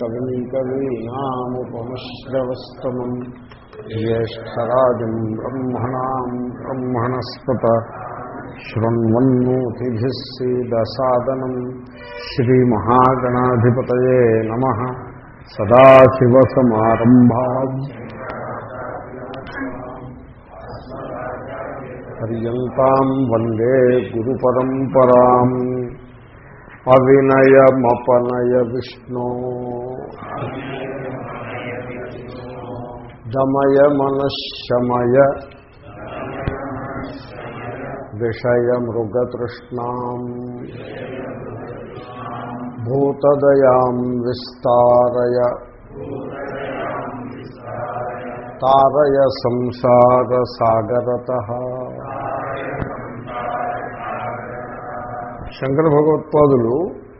కవిం కవీనాముపమశ్రవస్తమం జ్యేష్టరాజం బ్రహ్మణా బ్రహ్మణస్పత శృణ్వన్నోతిభిः సీదసాదనం శ్రీమహాగణాధిపతయే నమ. సదాశివసమారంభా. పర్యంతాం వందే గురుపరంపరాం. అవినయమపనయ విష్ణు దమయ మనశమయ విషయ మృగతృష్ణా భూతదయాం విస్తారయ తారయ సంసార సాగరత. శంకర భగవత్పాదులు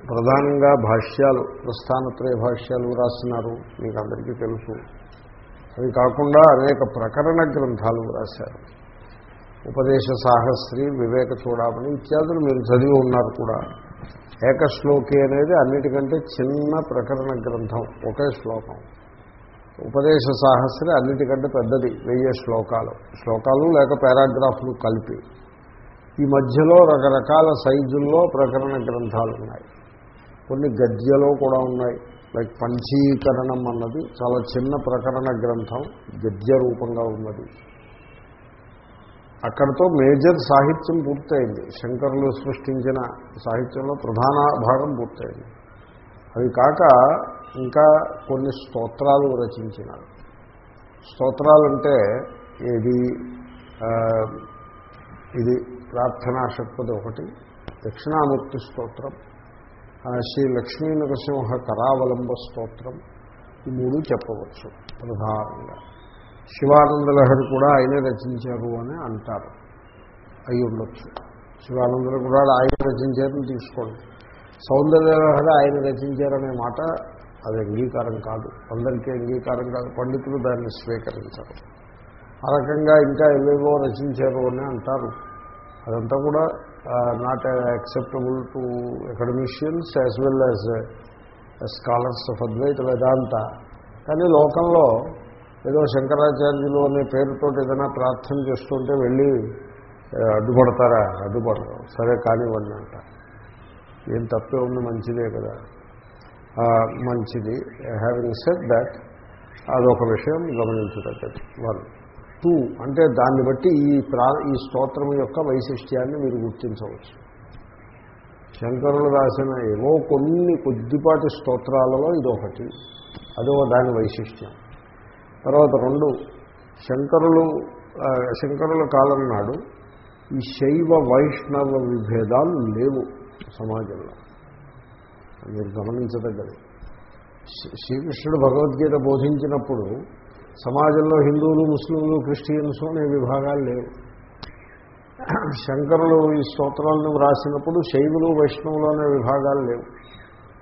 ప్రధానంగా భాష్యాలు ప్రస్థానత్రయ భాష్యాలు రాస్తున్నారు మీకు అందరికీ తెలుసు. అవి కాకుండా అనేక ప్రకరణ గ్రంథాలు రాశారు. ఉపదేశ సాహస్రి వివేక చూడమని ఇత్యాదులు మీరు చదివి ఉన్నారు కూడా. ఏకశ్లోకి అనేది అన్నిటికంటే చిన్న ప్రకరణ గ్రంథం ఒకే శ్లోకం. ఉపదేశ సాహస్రి అన్నిటికంటే పెద్దది వెయ్యి శ్లోకాలు. శ్లోకాలు లేక పారాగ్రాఫ్లు కలిపి. ఈ మధ్యలో రకరకాల సైజుల్లో ప్రకరణ గ్రంథాలు ఉన్నాయి కొన్ని గద్యలో కూడా ఉన్నాయి. లైక్ పంచీకరణం అన్నది చాలా చిన్న ప్రకరణ గ్రంథం గద్య రూపంగా ఉన్నది. అక్కడతో మేజర్ సాహిత్యం పూర్తయింది. శంకరులు సృష్టించిన సాహిత్యంలో ప్రధాన భాగం పూర్తయింది. అవి కాక ఇంకా కొన్ని స్తోత్రాలు రచించినారు. స్తోత్రాలంటే ఇది ఇది ప్రార్థనా షట్పది ఒకటి దక్షిణామూర్తి స్తోత్రం. శ్రీ లక్ష్మీ నరసింహ కరావలంబ స్తోత్రం. ఈ మూడు చెప్పవచ్చు ప్రధానంగా. శివానందలహరి కూడా ఆయనే రచించారు అని అంటారు. అయి ఉండొచ్చు. శివానందలు కూడా ఆయన రచించారని తీసుకోండి. సౌందర్యలహరి ఆయన రచించారనే మాట అది అంగీకారం కాదు. అందరికీ అంగీకారం కాదు. పండితులు దాన్ని స్వీకరించరు. ఆ రకంగా ఇంకా ఏవేవో రచించారు అని అంటారు. అదంతా కూడా not acceptable to academicians as well as scholars of Advaita Vedanta కానీ లోకంలో ఏదో శంకరాచార్యులు అనే పేరుతో ఏదైనా ప్రార్థన చేస్తుంటే వెళ్ళి అడ్డుపడతారా? అడ్డుపడరు సరే కానివ్వండి అంట. ఏం తప్పే ఉంది మంచిదే కదా. మంచిది. హ్యావింగ్ సెట్ దాట్ అదొక విషయం గమనించదగ్గది. వాళ్ళు టూ అంటే దాన్ని బట్టి ఈ ప్రా ఈ స్తోత్రం యొక్క వైశిష్ట్యాన్ని మీరు గుర్తించవచ్చు. శంకరులు రాసిన ఏవో కొన్ని కొద్దిపాటి స్తోత్రాలలో ఇదొకటి. అదో దాని వైశిష్ట్యం. తర్వాత రెండు శంకరులు శంకరుల కాలం నాడు ఈ శైవ వైష్ణవ విభేదాలు లేవు సమాజంలో. మీరు గమనించదగ్గది. శ్రీకృష్ణుడు భగవద్గీత బోధించినప్పుడు సమాజంలో హిందువులు ముస్లింలు క్రిస్టియన్స్ అనే విభాగాలు లేవు. శంకరులు ఈ స్తోత్రాలను వ్రాసినప్పుడు శైవులు వైష్ణవులు అనే విభాగాలు లేవు.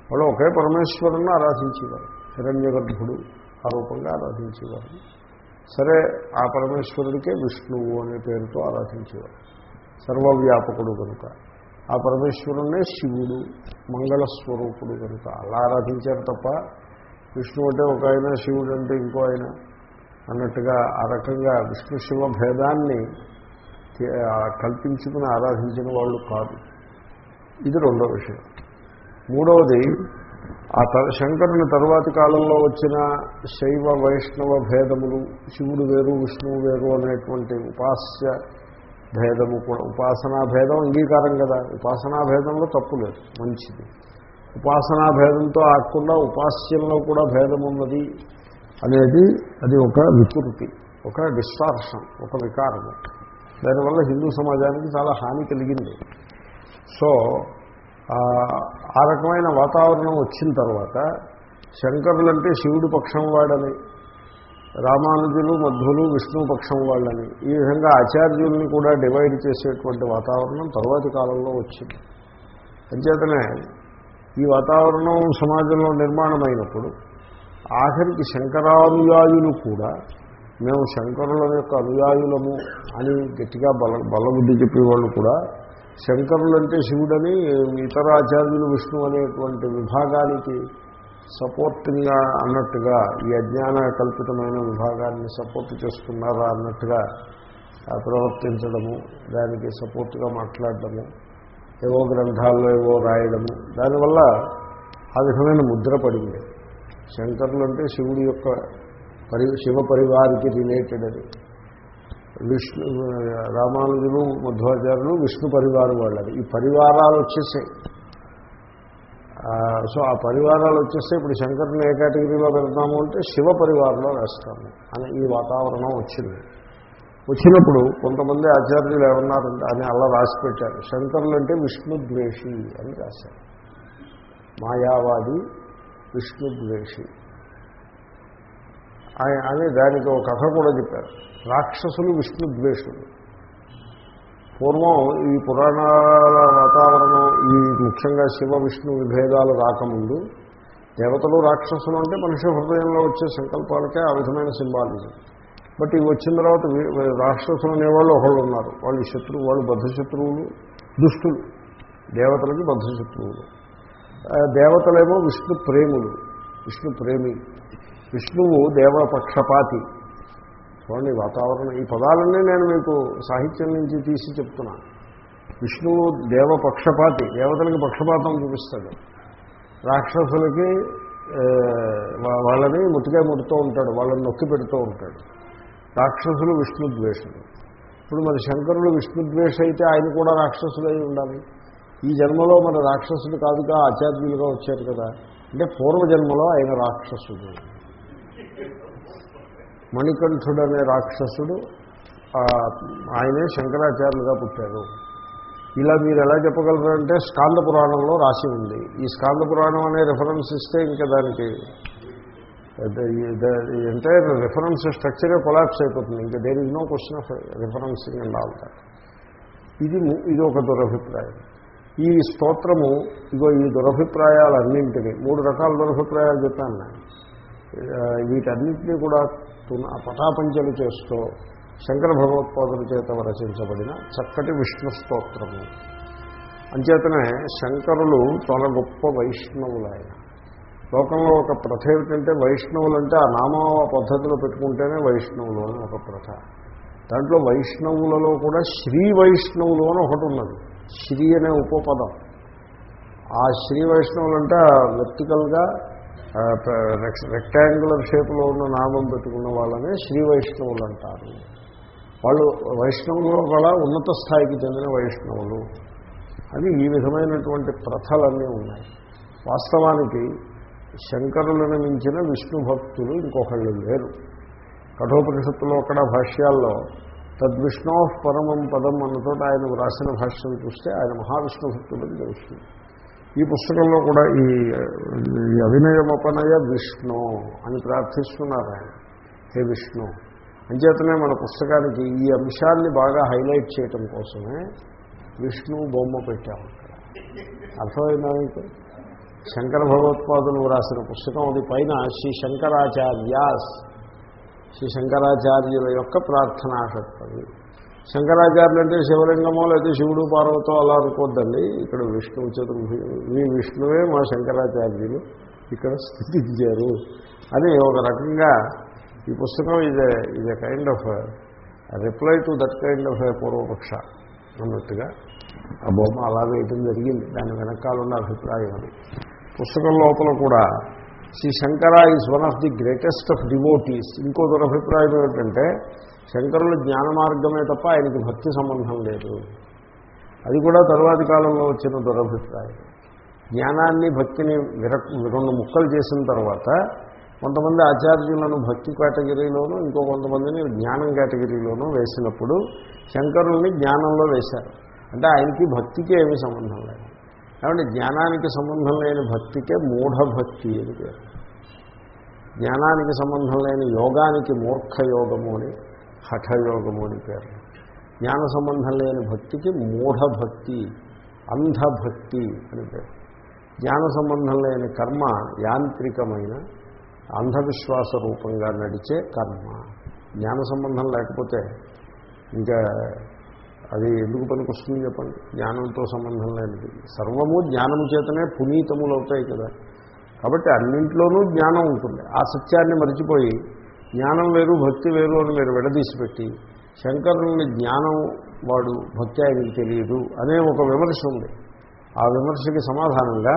వాళ్ళు ఒకే పరమేశ్వరుని ఆరాధించేవారు. హిరణ్యగర్భుడు ఆ రూపంగా ఆరాధించేవారు. సరే ఆ పరమేశ్వరుడికే విష్ణువు అనే పేరుతో ఆరాధించేవారు. సర్వవ్యాపకుడు కనుక. ఆ పరమేశ్వరుణ్ణే శివుడు మంగళస్వరూపుడు కనుక. అలా ఆరాధించారు తప్ప విష్ణు అంటే ఒక ఆయన శివుడు అంటే ఇంకో ఆయన. అన్నట్టుగా ఆ రకంగా విష్ణు శివ భేదాన్ని కల్పించుకుని ఆరాధించిన వాళ్ళు కాదు. ఇది రెండో విషయం. మూడవది ఆ శంకరుని తరువాతి కాలంలో వచ్చిన శైవ వైష్ణవ భేదములు శివుడు వేరు విష్ణువు వేరు అనేటువంటి ఉపాస్య భేదము కూడా ఉపాసనా భేదం అంగీకారం కదా. ఉపాసనా భేదంలో తప్పు లేదు మంచిది. ఉపాసనా భేదంతో ఆకుండా ఉపాస్యంలో కూడా భేదం ఉన్నది అనేది అది ఒక వికృతి. ఒక డిస్టార్షన్ ఒక వికారము. దానివల్ల హిందూ సమాజానికి చాలా హాని కలిగింది. సో ఆ రకమైన వాతావరణం వచ్చిన తర్వాత శంకరులంటే శివుడు పక్షం వాడని రామానుజులు మధ్వులు విష్ణు పక్షం వాళ్ళని ఈ విధంగా ఆచార్యుల్ని కూడా డివైడ్ చేసేటువంటి వాతావరణం తరువాతి కాలంలో వచ్చింది. అంచేతనే ఈ వాతావరణం సమాజంలో నిర్మాణమైనప్పుడు ఆఖరికి శంకరానుయాయులు కూడా మేము శంకరుల యొక్క అనుయాయులము అని గట్టిగా బల బలబుద్ధి చెప్పేవాళ్ళు కూడా శంకరులంటే శివుడని ఇతర ఆచార్యులు విష్ణు అనేటువంటి విభాగానికి సపోర్టింగ్గా అన్నట్టుగా ఈ అజ్ఞాన కల్పితమైన విభాగాన్ని సపోర్ట్ చేస్తున్నారా అన్నట్టుగా ప్రవర్తించడము దానికి సపోర్ట్గా మాట్లాడడము ఏవో గ్రంథాల్లో ఏవో రాయడము దానివల్ల ఆ విధమైన ముద్ర పడింది. శంకరులు అంటే శివుడి యొక్క పరి శివ పరివారికి రిలేటెడ్ అది. విష్ణు రామానుజులు మధ్వాచార్యులు విష్ణు పరివారం వాళ్ళది. ఈ పరివారాలు వచ్చేసాయి. సో ఆ పరివారాలు వచ్చేస్తే ఇప్పుడు శంకరుని ఏ కేటగిరీలో పెడతాము అంటే శివ పరివారంలో వేస్తాము అని ఈ వాతావరణం వచ్చింది. వచ్చినప్పుడు కొంతమంది ఆచార్యులు ఏమన్నారంటే అని అలా రాసి పెట్టారు. శంకరులు అంటే విష్ణుద్వేషి అని రాశారు. మాయావాది విష్ణుద్వేషి అని దానికి ఒక కథ కూడా చెప్పారు. రాక్షసులు విష్ణుద్వేషులు. పూర్వం ఈ పురాణాల వాతావరణం ఈ ముఖ్యంగా శివ విష్ణు విభేదాలు రాకముందు దేవతలు రాక్షసులు అంటే మనిషి హృదయంలో వచ్చే సంకల్పాలకే ఆ విధమైన సింబాలిజం. బట్ ఇవి వచ్చిన తర్వాత రాక్షసులు అనేవాళ్ళు ఒకళ్ళు ఉన్నారు. వాళ్ళు శత్రువు వాళ్ళు బద్ధశత్రువులు దుష్టులు. దేవతలకి బద్ధశత్రువులు. దేవతలేమో విష్ణు ప్రేములు. విష్ణు ప్రేమి. విష్ణువు దేవపక్షపాతి. చూడండి వాతావరణం. ఈ పదాలన్నీ నేను మీకు సాహిత్యం నుంచి తీసి చెప్తున్నాను విష్ణువు దేవపక్షపాతి. దేవతలకి పక్షపాతం చూపిస్తాడు. రాక్షసులకి వాళ్ళని ముట్టిగా ముడుతూ ఉంటాడు. వాళ్ళని నొక్కి పెడుతూ ఉంటాడు. రాక్షసులు విష్ణుద్వేషులు ఇప్పుడు మరి శంకరులు విష్ణుద్వేష అయితే ఆయన కూడా రాక్షసులై ఉండాలి. ఈ జన్మలో మన రాక్షసుడు కాదుగా ఆచార్యులుగా వచ్చారు కదా. అంటే పూర్వజన్మలో ఆయన రాక్షసుడు. మణికంఠుడు అనే రాక్షసుడు ఆయనే శంకరాచార్యులుగా పుట్టారు. ఇలా మీరు ఎలా చెప్పగలరు అంటే స్కాంద పురాణంలో రాసి ఉంది. ఈ స్కాంద పురాణం అనే రిఫరెన్స్ ఇస్తే ఇంకా దానికి అంటే రిఫరెన్స్ స్ట్రక్చరే కొలాప్స్ అయిపోతుంది. ఇంకా there is no question of referencing and all that ఇది ఇది ఒక దురభిప్రాయం. ఈ స్తోత్రము ఇగో ఈ దురభిప్రాయాలన్నింటినీ మూడు రకాల దురభిప్రాయాలు చెప్పాను నేను. వీటన్నింటినీ కూడా తున పటాపంచలు చేస్తూ శంకర భగవత్పాదుల చేత రచించబడిన చక్కటి విష్ణు స్తోత్రము. అంచేతనే శంకరులు చాలా గొప్ప వైష్ణవులు ఆయన. లోకంలో ఒక ప్రథ ఏమిటంటే వైష్ణవులు అంటే ఆ నామ పద్ధతిలో పెట్టుకుంటేనే వైష్ణవులు అని ఒక ప్రథ. దాంట్లో వైష్ణవులలో కూడా శ్రీ వైష్ణవులు అని ఒకటి ఉన్నది. శ్రీ అనే ఉపపదం. ఆ శ్రీ వైష్ణవులు అంటే వెర్టికల్గా రెక్టాంగులర్ షేప్లో ఉన్న నామం పెట్టుకున్న వాళ్ళనే శ్రీ వైష్ణవులు అంటారు వాళ్ళు వైష్ణవులు కూడా ఉన్నత స్థాయికి చెందిన వైష్ణవులు. అని ఈ విధమైనటువంటి ప్రథలన్నీ ఉన్నాయి. వాస్తవానికి శంకరులను మించిన విష్ణు భక్తులు ఇంకొకళ్ళు లేరు. కఠోపనిషత్తులో అక్కడ భాష్యాల్లో తద్విష్ణో పరమం పదం అన్నతో ఆయన వ్రాసిన భాష్యం చూస్తే ఆయన మహావిష్ణు భక్తుడని తెలుస్తుంది. ఈ పుస్తకంలో కూడా ఈ అభినయమపనయ విష్ణు అని ప్రార్థిస్తున్నారు ఆయన. హే విష్ణు. అంచేతనే మన పుస్తకానికి ఈ అంశాన్ని బాగా హైలైట్ చేయటం కోసమే విష్ణు బొమ్మ పెట్టాము అక్కడ అర్థమైందా మీకు? శంకర భగవత్పాదులు రాసిన పుస్తకం. అది పైన శ్రీ శంకరాచార్యాస్ శ్రీ శంకరాచార్యుల యొక్క ప్రార్థనా శక్తి శంకరాచార్యులు అంటే శివలింగమో లేదా శివుడు పార్వతో అలా అనుకోద్దండి. ఇక్కడ విష్ణువు చతుర్భు మీ విష్ణువే మా శంకరాచార్యులు ఇక్కడ స్థితించారు. అని ఒక రకంగా ఈ పుస్తకం ఇదే ఇదే kind of reply to that kind of purvapaksha అన్నట్టుగా. ఆ బొమ్మ అలా వేయటం జరిగింది. దాని వెనకాల ఉన్న అభిప్రాయం అది. పుస్తకం లోపల కూడా Shri Shankara is one of the greatest of devotees ఇంకో దురభిప్రాయం ఏమిటంటే శంకరులు జ్ఞాన మార్గమే తప్ప ఆయనకి భక్తి సంబంధం లేదు. అది కూడా తరువాతి కాలంలో వచ్చిన దురభిప్రాయం. జ్ఞానాన్ని భక్తిని విర రెండు ముక్కలు చేసిన తర్వాత కొంతమంది ఆచార్యులను భక్తి కేటగిరీలోనూ ఇంకో కొంతమందిని జ్ఞానం కేటగిరీలోనూ వేసినప్పుడు శంకరుల్ని జ్ఞానంలో వేశారు. అంటే ఆయనకి భక్తికి ఏమీ సంబంధం లేదు. కాబట్టి జ్ఞానానికి సంబంధం లేని భక్తికే మూఢభక్తి అని పేరు. జ్ఞానానికి సంబంధం లేని యోగానికి మూర్ఖయోగము అని హఠయోగము అని పేరు. జ్ఞాన సంబంధం లేని భక్తికి మూఢభక్తి అంధభక్తి అని పేరు. జ్ఞాన సంబంధం లేని కర్మ యాంత్రికమైన అంధవిశ్వాస రూపంగా నడిచే కర్మ. జ్ఞాన సంబంధం లేకపోతే ఇంకా అది ఎందుకు పనికొస్తుంది చెప్పండి. జ్ఞానంతో సంబంధం లేనిది. సర్వము జ్ఞానము చేతనే పునీతములు అవుతాయి కదా. కాబట్టి అన్నింట్లోనూ జ్ఞానం ఉంటుంది. ఆ సత్యాన్ని మరిచిపోయి జ్ఞానం వేరు భక్తి వేరు అని మీరు విడదీసిపెట్టి శంకరుని జ్ఞానం వాడు భక్తి ఆయనకి తెలియదు అనే ఒక విమర్శ ఉంది. ఆ విమర్శకి సమాధానంగా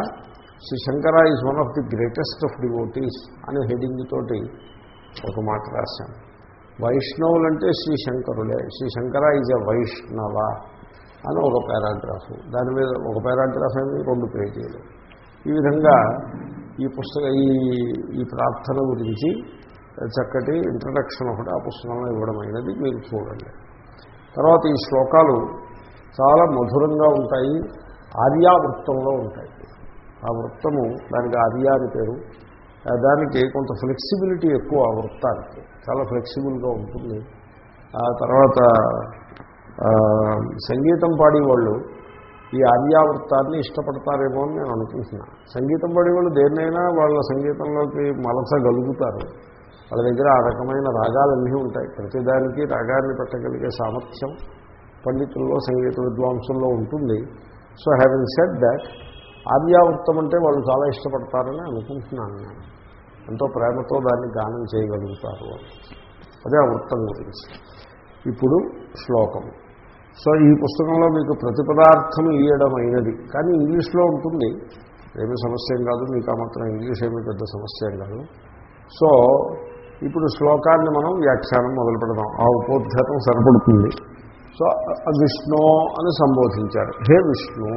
Shri Shankara is one of the greatest of devotees అనే హెడింగ్ తోటి ఒక మాట రాశాను. వైష్ణవులంటే శ్రీ శంకరులే శ్రీ శంకర ఈజ్ ఎ వైష్ణవ అని ఒక పారాగ్రాఫ్. దాని మీద ఒక పారాగ్రాఫ్ అనేది రెండు పేజీలు. ఈ విధంగా ఈ పుస్తక ఈ ఈ ప్రార్థన గురించి చక్కటి ఇంట్రడక్షన్ ఒకటి ఆ పుస్తకంలో ఇవ్వడమైనది మీరు చూడండి. తర్వాత ఈ శ్లోకాలు చాలా మధురంగా ఉంటాయి. ఆర్యావృత్తంలో ఉంటాయి. ఆ వృత్తము దానికి ఆర్య అని పేరు. దానికి కొంత ఫ్లెక్సిబిలిటీ ఎక్కువ ఆ వృత్తానికి. చాలా ఫ్లెక్సిబుల్గా ఉంటుంది. ఆ తర్వాత సంగీతం పాడేవాళ్ళు ఈ ఆర్యావృత్తాన్ని ఇష్టపడతారేమో అని నేను అనుకుంటున్నా. సంగీతం పాడేవాళ్ళు దేన్నైనా వాళ్ళ సంగీతంలోకి మలసగలుగుతారు వాళ్ళ దగ్గర ఆ రకమైన రాగాలన్నీ ఉంటాయి. ప్రతిదానికి రాగాన్ని పెట్టగలిగే సామర్థ్యం పండితుల్లో సంగీత విద్వాంసుల్లో ఉంటుంది. సో హ్యావింగ్ సెడ్ దాట్ ఆర్యావృత్తం అంటే వాళ్ళు చాలా ఇష్టపడతారని అనుకుంటున్నాను నేను. ఎంతో ప్రేమతో దాన్ని గానం చేయగలుగుతారు అదే ఆ వృత్తం గురించి. ఇప్పుడు శ్లోకం. సో ఈ పుస్తకంలో మీకు ప్రతిపదార్థం ఇయ్యడమైనది కానీ ఇంగ్లీష్లో ఉంటుంది. ఏమీ సమస్య ఏం కాదు. మీకు ఆ మాత్రం ఇంగ్లీష్ ఏమీ పెద్ద సమస్య ఏం కాదు. సో ఇప్పుడు శ్లోకాన్ని మనం వ్యాఖ్యానం మొదలు పెడదాం. ఆ ఉపోద్ఘాతం సరిపడుతుంది. సో విష్ణు అని సంబోధించారు. హే విష్ణు!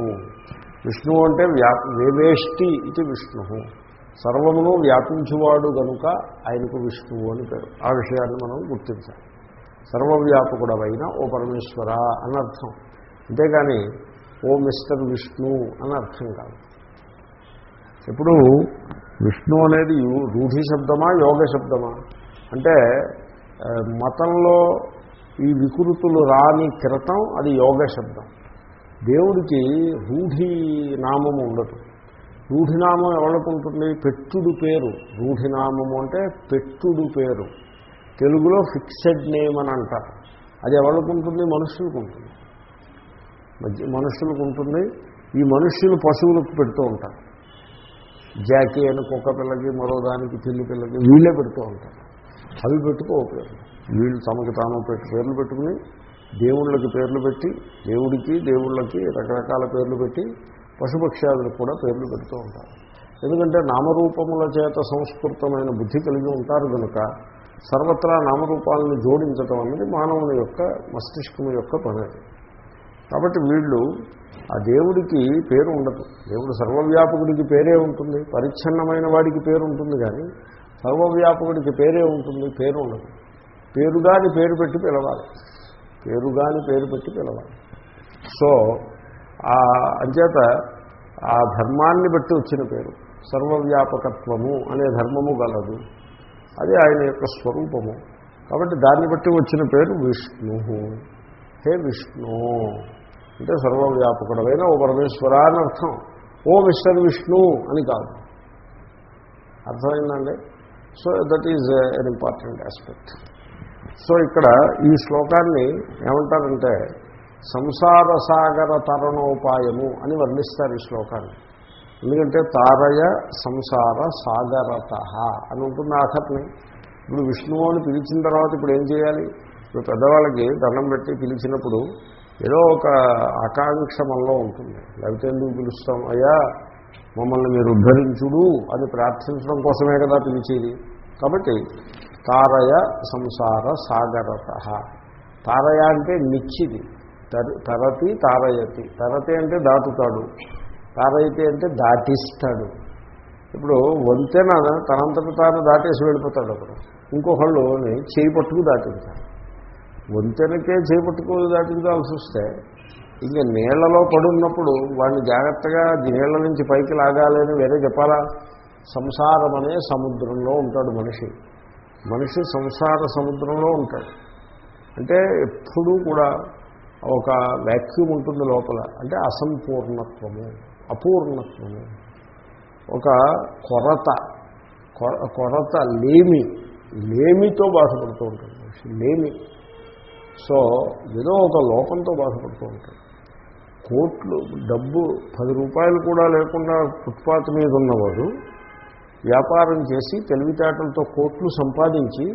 విష్ణు అంటే వ్యా వేవేష్టి ఇది విష్ణు. సర్వములో వ్యాపించువాడు కనుక ఆయనకు విష్ణువు అని పేరు. ఆ విషయాన్ని మనం గుర్తించాలి. సర్వవ్యాపకుడవైన ఓ పరమేశ్వర అని అర్థం. అంతేగాని ఓ మిస్టర్ విష్ణు అని అర్థం కాదు. ఇప్పుడు విష్ణు అనేది రూఢి శబ్దమా యోగ శబ్దమా? అంటే మతంలో ఈ వికృతులు రాని క్రితం అది యోగ శబ్దం. దేవుడికి రూఢి నామము ఉండదు. రూఢినామం ఎవరికి ఉంటుంది పెట్టుడు పేరు. రూఢినామము అంటే పెట్టుడు పేరు. తెలుగులో ఫిక్సెడ్ నేమ్ అని అంటారు. అది ఎవరికి ఉంటుంది మనుషులకు ఉంటుంది మనుషులకు ఉంటుంది ఈ మనుష్యులు పశువులకు పెడుతూ ఉంటారు. జాకీ అని కుక్క పిల్లకి మరో దానికి పిల్లి పిల్లకి వీళ్ళే పెడుతూ ఉంటారు. అవి పెట్టుకోకపోయారు వీళ్ళు తమకు తాము పెట్టి పేర్లు పెట్టుకుని దేవుళ్ళకి పేర్లు పెట్టి దేవుడికి దేవుళ్ళకి రకరకాల పేర్లు పెట్టి పశుపక్ష్యాదులకు కూడా పేర్లు పెడుతూ ఉంటారు. ఎందుకంటే నామరూపముల చేత సంస్కృతమైన బుద్ధి కలిగి ఉంటారు కనుక సర్వత్రా నామరూపాలను జోడించటం అనేది మానవుని యొక్క మస్తిష్కం యొక్క పని. కాబట్టి వీళ్ళు ఆ దేవుడికి పేరు ఉండదు. దేవుడు సర్వవ్యాపకుడికి పేరే ఉంటుంది పరిచ్ఛన్నమైన వాడికి పేరు ఉంటుంది కానీ సర్వవ్యాపకుడికి పేరే ఉంటుంది పేరు ఉండదు. పేరుగాని పేరు పెట్టి పిలవాలి. పేరుగాని పేరు పెట్టి పిలవాలి. సో అంచేత ఆ ధర్మాన్ని బట్టి వచ్చిన పేరు. సర్వవ్యాపకత్వము అనే ధర్మము గలదు. అది ఆయన యొక్క స్వరూపము. కాబట్టి దాన్ని బట్టి వచ్చిన పేరు విష్ణు. హే విష్ణు. అంటే సర్వవ్యాపకుడమైన ఓ పరమేశ్వర అని అర్థం. ఓ మిస్టర్ విష్ణు అని కాదు. అర్థమైందండి? So that is an important aspect. So ఇక్కడ ఈ శ్లోకాన్ని ఏమంటారంటే సంసార సాగర తరణోపాయము అని వర్ణిస్తారు ఈ శ్లోకాన్ని. ఎందుకంటే తారయ సంసార సాగరత అని ఉంటుంది ఆఖర్ని ఇప్పుడు విష్ణువు అని పిలిచిన తర్వాత ఇప్పుడు ఏం చేయాలి? ఇప్పుడు పెద్దవాళ్ళకి దండం పెట్టి పిలిచినప్పుడు ఏదో ఒక ఆకాంక్ష మనలో ఉంటుంది. లేకపోతే ఎందుకు పిలుస్తాం? అయ్యా మమ్మల్ని మీరు ఉద్ధరించుడు అని ప్రార్థించడం కోసమే కదా పిలిచేది. కాబట్టి తారయ సంసార సాగరత. తారయ అంటే నిచ్చిది. తరతి తారయతి. తరతి అంటే దాటుతాడు. తారయతి అంటే దాటిస్తాడు. ఇప్పుడు వంతెన తనంతట తాను దాటేసి వెళ్ళిపోతాడు అక్కడ ఇంకొకళ్ళు చేయి పట్టుకు దాటించాడు వంతెనకే చేయి పట్టుకు దాటించాల్సి వస్తే ఇంకా నీళ్ళలో పడున్నప్పుడు వాడిని జాగ్రత్తగా నీళ్ళ నుంచి పైకి లాగాలని వేరే చెప్పాలా? సంసారం అనే సముద్రంలో ఉంటాడు మనిషి. మనిషి సంసార సముద్రంలో ఉంటాడు. అంటే ఎప్పుడూ కూడా ఒక వ్యాక్యూమ్ ఉంటుంది లోపల అంటే అసంపూర్ణత్వము అపూర్ణత్వము. ఒక కొరత కొరత లేమి లేమితో బాధపడుతూ ఉంటుంది లేమి. సో ఏదో ఒక లోపంతో బాధపడుతూ ఉంటుంది. కోట్లు డబ్బు పది రూపాయలు కూడా లేకుండా ఫుట్పాత్ మీద ఉన్నవాడు వ్యాపారం చేసి తెలివితేటలతో కోట్లు సంపాదించి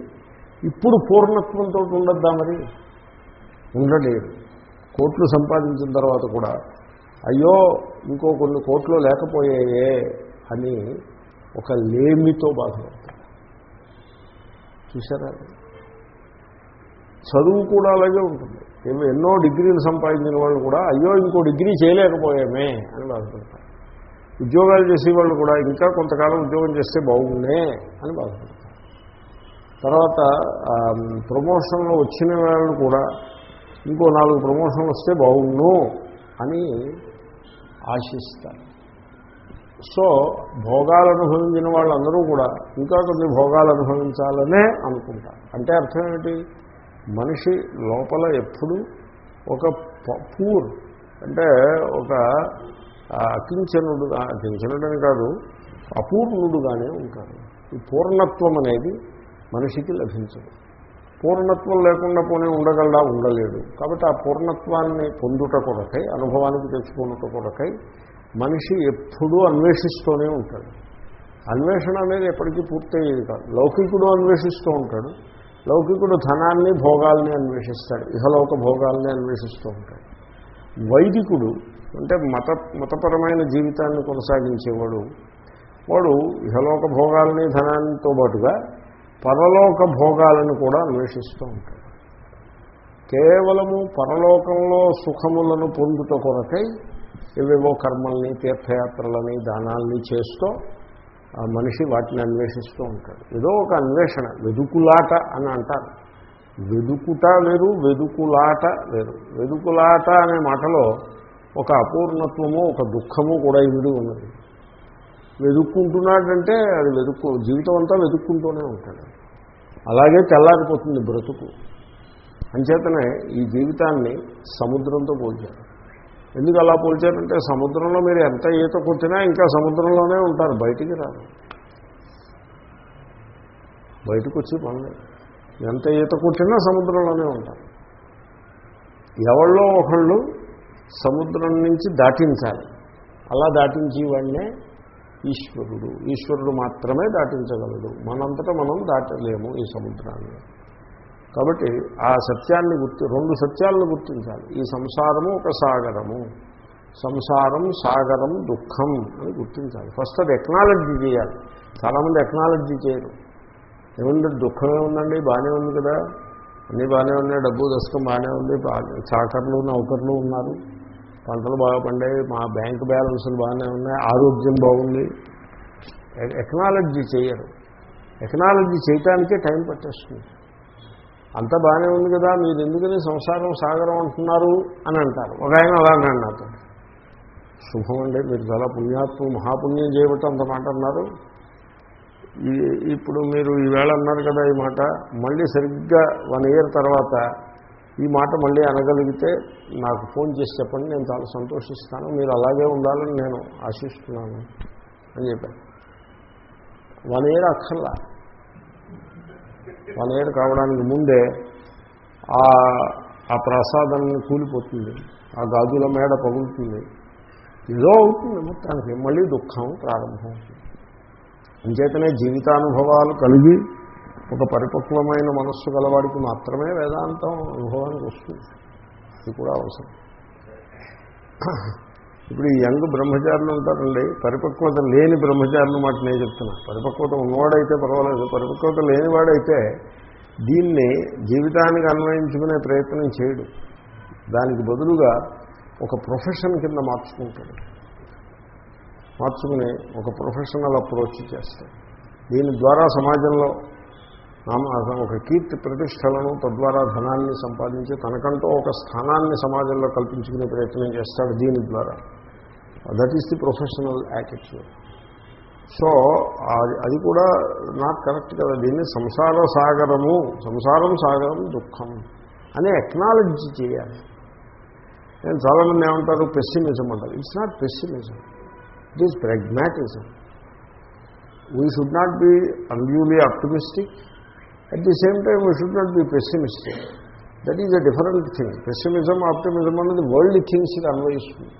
ఇప్పుడు పూర్ణత్వంతో ఉండొద్దా మరి? ఉండలేదు. కోట్లు సంపాదించిన తర్వాత కూడా అయ్యో ఇంకో కొన్ని కోట్లు లేకపోయాయే అని ఒక లేమితో బాధపడతాడు. చూసారా చదువు కూడా అలాగే ఉంటుంది. ఏమో ఎన్నో డిగ్రీలు సంపాదించిన వాళ్ళు కూడా అయ్యో ఇంకో డిగ్రీ చేయలేకపోయామే అని బాధపడతారు. ఉద్యోగాలు చేసేవాళ్ళు కూడా ఇంకా కొంతకాలం ఉద్యోగం చేస్తే బాగుండే అని బాధపడతారు. తర్వాత ప్రమోషన్లో వచ్చిన వాళ్ళు కూడా ఇంకో నాలుగు ప్రమోషన్లు వస్తే బాగుండు అని ఆశిస్తారు. సో భోగాలు అనుభవించిన వాళ్ళందరూ కూడా ఇంకా కొన్ని భోగాలు అనుభవించాలనే అనుకుంటారు. అంటే అర్థం ఏమిటి? మనిషి లోపల ఎప్పుడు ఒక పూర్ అంటే ఒక అకించనుడుగా అకించనుడని కాదు అపూర్ణుడుగానే ఉంటాడు ఈ పూర్ణత్వం అనేది మనిషికి లభించదు. పూర్ణత్వం లేకుండా పోనీ ఉండగలడా? ఉండలేడు కాబట్టి ఆ పూర్ణత్వాన్ని పొందుట కొరకై అనుభవానికి తెచ్చుకున్నట కొరకై మనిషి ఎప్పుడూ అన్వేషిస్తూనే ఉంటాడు. అన్వేషణ అనేది ఎప్పటికీ పూర్తయ్యేది కాదు. లౌకికుడు అన్వేషిస్తూ ఉంటాడు. లౌకికుడు ధనాన్ని భోగాల్ని అన్వేషిస్తాడు. ఇహలోక భోగాల్ని అన్వేషిస్తూ ఉంటాడు. వైదికుడు అంటే మత మతపరమైన జీవితాన్ని కొనసాగించేవాడు. వాడు ఇహలోక భోగాల్ని ధనానితో పాటుగా పరలోక భోగాలను కూడా అన్వేషిస్తూ ఉంటాడు. కేవలము పరలోకంలో సుఖములను పొందుట కొరకై ఏవేవో కర్మల్ని తీర్థయాత్రలని దానాల్ని చేస్తూ ఆ మనిషి వాటిని అన్వేషిస్తూ ఉంటాడు. ఏదో ఒక అన్వేషణ వెదుకులాట అని అంటారు. వెదుకుట వేరు వెదుకులాట వేరు. వెదుకులాట అనే మాటలో ఒక అపూర్ణత్వము ఒక దుఃఖము కూడా ఇమిడి ఉన్నది. వెదుక్కుంటున్నాడంటే అది వెతుక్కు జీవితం అంతా వెతుక్కుంటూనే ఉంటాడు. అలాగే తెల్లారిపోతుంది బ్రతుకు. అంచేతనే ఈ జీవితాన్ని సముద్రంతో పోల్చారు. ఎందుకు అలా పోల్చారంటే సముద్రంలో మీరు ఎంత ఈత కొట్టినా ఇంకా సముద్రంలోనే ఉంటారు బయటికి రారు. బయటకు వచ్చి పనులు. ఎంత ఈత కొట్టినా సముద్రంలోనే ఉంటారు. ఎవళ్ళో ఒకళ్ళు సముద్రం నుంచి దాటించాలి. అలా దాటించి వాడినే ఈశ్వరుడు. ఈశ్వరుడు మాత్రమే దాటించగలడు. మనంతటా మనం దాటలేము ఈ సముద్రాన్ని. కాబట్టి ఆ సత్యాన్ని గుర్తి రెండు సత్యాలను గుర్తించాలి. ఈ సంసారము ఒక సాగరము. సంసారం సాగరం దుఃఖం అని గుర్తించాలి. ఫస్ట్ అది ఎక్నాలజీ చేయాలి. చాలామంది ఎక్నాలజీ చేయరు. ఏముంది? దుఃఖమే ఉందండి బాగానే ఉంది కదా. అన్నీ బాగానే ఉన్నాయి డబ్బు దశకం బాగానే ఉంది చాకర్లు నౌకర్లు ఉన్నారు. పంటలు బాగా పండాయి మా బ్యాంక్ బ్యాలెన్స్లు బాగానే ఉన్నాయి ఆరోగ్యం బాగుంది. ఎక్నాలజీ చేయరు. ఎక్నాలజీ చేయటానికే టైం పట్టేస్తుంది. అంత బాగానే ఉంది కదా మీరు ఎందుకని సంసారం సాగరం అంటున్నారు అని అంటారు. ఒక ఆయన అలా అన్నాడు శుభం అండి మీరు చాలా పుణ్యాత్మ మహాపుణ్యం చేయబట్టి అంత మాట అన్నారు. ఇప్పుడు మీరు ఈవేళ అన్నారు కదా ఈ మాట మళ్ళీ సరిగ్గా వన్ ఇయర్ తర్వాత ఈ మాట మళ్ళీ అనగలిగితే నాకు ఫోన్ చేసి చెప్పండి నేను చాలా సంతోషిస్తాను మీరు అలాగే ఉండాలని నేను ఆశిస్తున్నాను అని చెప్పాను వన్ ఇయర్ అక్కర్లా వన్ ఇయర్ కావడానికి ముందే ఆ ప్రసాదాన్ని కూలిపోతుంది ఆ గాజుల మేడ పగులుతుంది. ఏదో అవుతుంది మొత్తానికి మళ్ళీ దుఃఖం ప్రారంభం అంచేతనే జీవితానుభవాలు కలిగి ఒక పరిపక్వమైన మనస్సు గలవాడికి మాత్రమే వేదాంతం అనుభవానికి వస్తుంది. అది కూడా అవసరం. ఇప్పుడు ఈ యంగ్ బ్రహ్మచారులు ఉంటారండి పరిపక్వత లేని బ్రహ్మచారులు మాట నేను చెప్తున్నా. పరిపక్వత ఉన్నవాడైతే పర్వాలేదు పరిపక్వత లేనివాడైతే దీన్ని జీవితానికి అన్వయించుకునే ప్రయత్నం చేయడు. దానికి బదులుగా ఒక ప్రొఫెషన్ కింద మార్చుకుంటాడు. మార్చుకుని ఒక ప్రొఫెషనల్ అప్రోచ్ చేస్తాడు. దీని ద్వారా సమాజంలో ఒక కీర్తి ప్రతిష్టలను తద్వారా ధనాన్ని సంపాదించి తనకంటూ ఒక స్థానాన్ని సమాజంలో కల్పించుకునే ప్రయత్నం చేస్తాడు దీని ద్వారా. That is the professional attitude so అది కూడా నాట్ కరెక్ట్ కదా. దీన్ని సంసార సాగరము సంసారం సాగరం దుఃఖం అని ఎక్నాలజ్ చేయాలి. నేను చాలామంది ఏమంటారు? పెస్సిమిజం అంటారు. It's not pessimism it is pragmatism we should not be unduly optimistic at the same time we should not be pessimistic that is a different thing pessimism optimism అనేది వరల్డ్ థింగ్స్కి అన్వయిస్తుంది.